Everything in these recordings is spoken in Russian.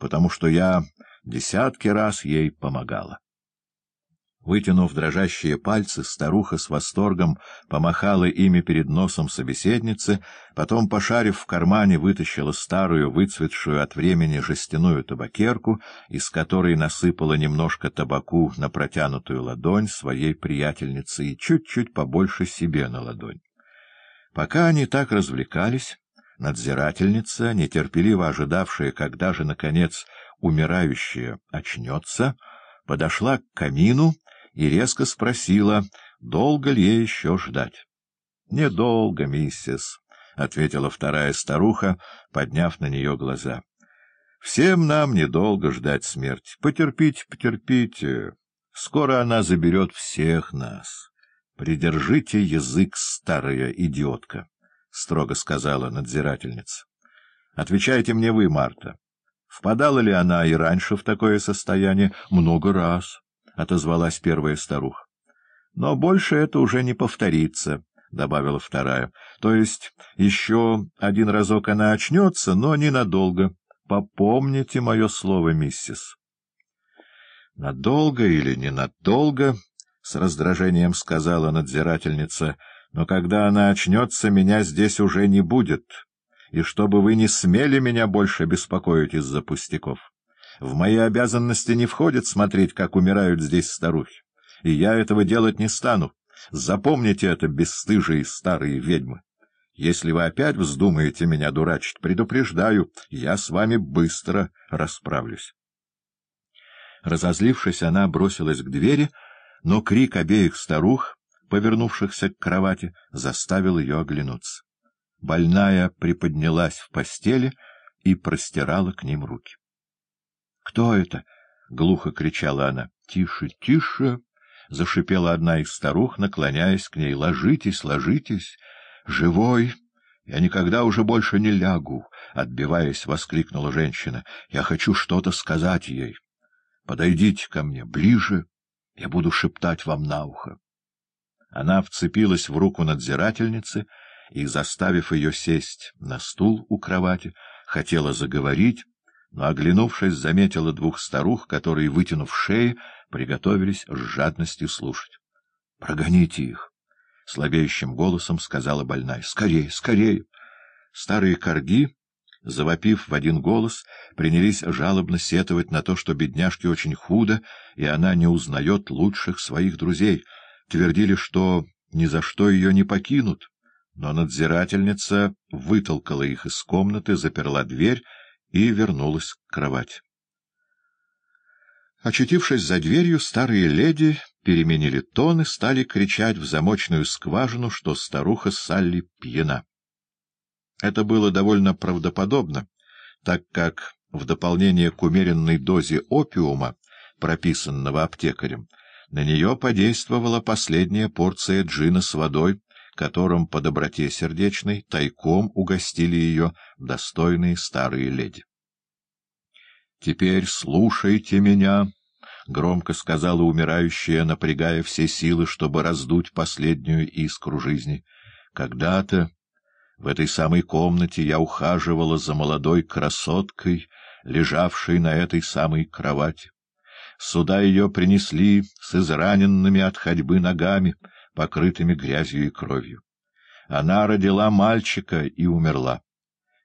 потому что я десятки раз ей помогала. Вытянув дрожащие пальцы, старуха с восторгом помахала ими перед носом собеседницы, потом, пошарив в кармане, вытащила старую, выцветшую от времени жестяную табакерку, из которой насыпала немножко табаку на протянутую ладонь своей приятельницы и чуть-чуть побольше себе на ладонь. Пока они так развлекались, надзирательница, нетерпеливо ожидавшая, когда же, наконец, умирающая очнется, подошла к камину и резко спросила, долго ли ей еще ждать. — Недолго, миссис, — ответила вторая старуха, подняв на нее глаза. — Всем нам недолго ждать смерти. Потерпите, потерпите. Скоро она заберет всех нас. Придержите язык, старая идиотка, — строго сказала надзирательница. — Отвечайте мне вы, Марта. Впадала ли она и раньше в такое состояние? Много раз. — отозвалась первая старуха. — Но больше это уже не повторится, — добавила вторая. — То есть еще один разок она очнется, но ненадолго. Попомните мое слово, миссис. — Надолго или ненадолго, — с раздражением сказала надзирательница, — но когда она очнется, меня здесь уже не будет, и чтобы вы не смели меня больше беспокоить из-за пустяков. В мои обязанности не входит смотреть, как умирают здесь старухи, и я этого делать не стану. Запомните это, бесстыжие старые ведьмы. Если вы опять вздумаете меня дурачить, предупреждаю, я с вами быстро расправлюсь. Разозлившись, она бросилась к двери, но крик обеих старух, повернувшихся к кровати, заставил ее оглянуться. Больная приподнялась в постели и простирала к ним руки. Кто это? — глухо кричала она. — Тише, тише! — зашипела одна из старух, наклоняясь к ней. — Ложитесь, ложитесь! Живой! Я никогда уже больше не лягу! — отбиваясь, воскликнула женщина. — Я хочу что-то сказать ей. Подойдите ко мне ближе, я буду шептать вам на ухо. Она вцепилась в руку надзирательницы и, заставив ее сесть на стул у кровати, хотела заговорить, но, оглянувшись, заметила двух старух, которые, вытянув шеи, приготовились с жадностью слушать. — Прогоните их! — слабеющим голосом сказала больная. — Скорее, скорее! Старые корги, завопив в один голос, принялись жалобно сетовать на то, что бедняжке очень худо, и она не узнает лучших своих друзей. Твердили, что ни за что ее не покинут. Но надзирательница вытолкала их из комнаты, заперла дверь и вернулась к кровати. Очутившись за дверью, старые леди переменили тон и стали кричать в замочную скважину, что старуха Салли пьяна. Это было довольно правдоподобно, так как в дополнение к умеренной дозе опиума, прописанного аптекарем, на нее подействовала последняя порция джина с водой, которым по доброте сердечной тайком угостили ее достойные старые леди. — Теперь слушайте меня, — громко сказала умирающая, напрягая все силы, чтобы раздуть последнюю искру жизни. — Когда-то в этой самой комнате я ухаживала за молодой красоткой, лежавшей на этой самой кровати. Сюда ее принесли с израненными от ходьбы ногами, покрытыми грязью и кровью. Она родила мальчика и умерла.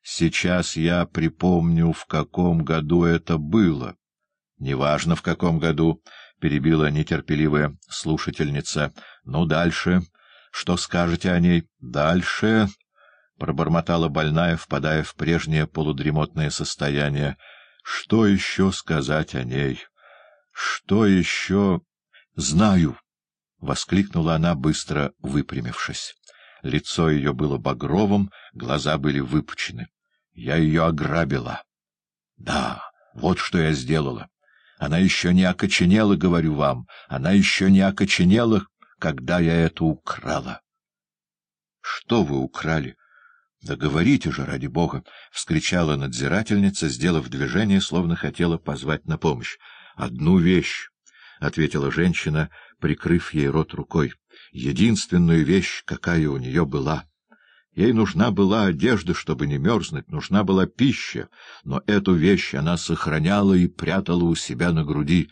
Сейчас я припомню, в каком году это было. — Неважно, в каком году, — перебила нетерпеливая слушательница. — Ну, дальше. Что скажете о ней? — Дальше, — пробормотала больная, впадая в прежнее полудремотное состояние. — Что еще сказать о ней? Что еще... — Знаю! — воскликнула она, быстро выпрямившись. Лицо ее было багровым, глаза были выпучены. Я ее ограбила. Да, вот что я сделала. Она еще не окоченела, говорю вам. Она еще не окоченела, когда я это украла. — Что вы украли? — Да говорите же, ради бога! — вскричала надзирательница, сделав движение, словно хотела позвать на помощь. — Одну вещь, — ответила женщина, прикрыв ей рот рукой. — Единственную вещь, какая у нее была. Ей нужна была одежда, чтобы не мерзнуть, нужна была пища, но эту вещь она сохраняла и прятала у себя на груди.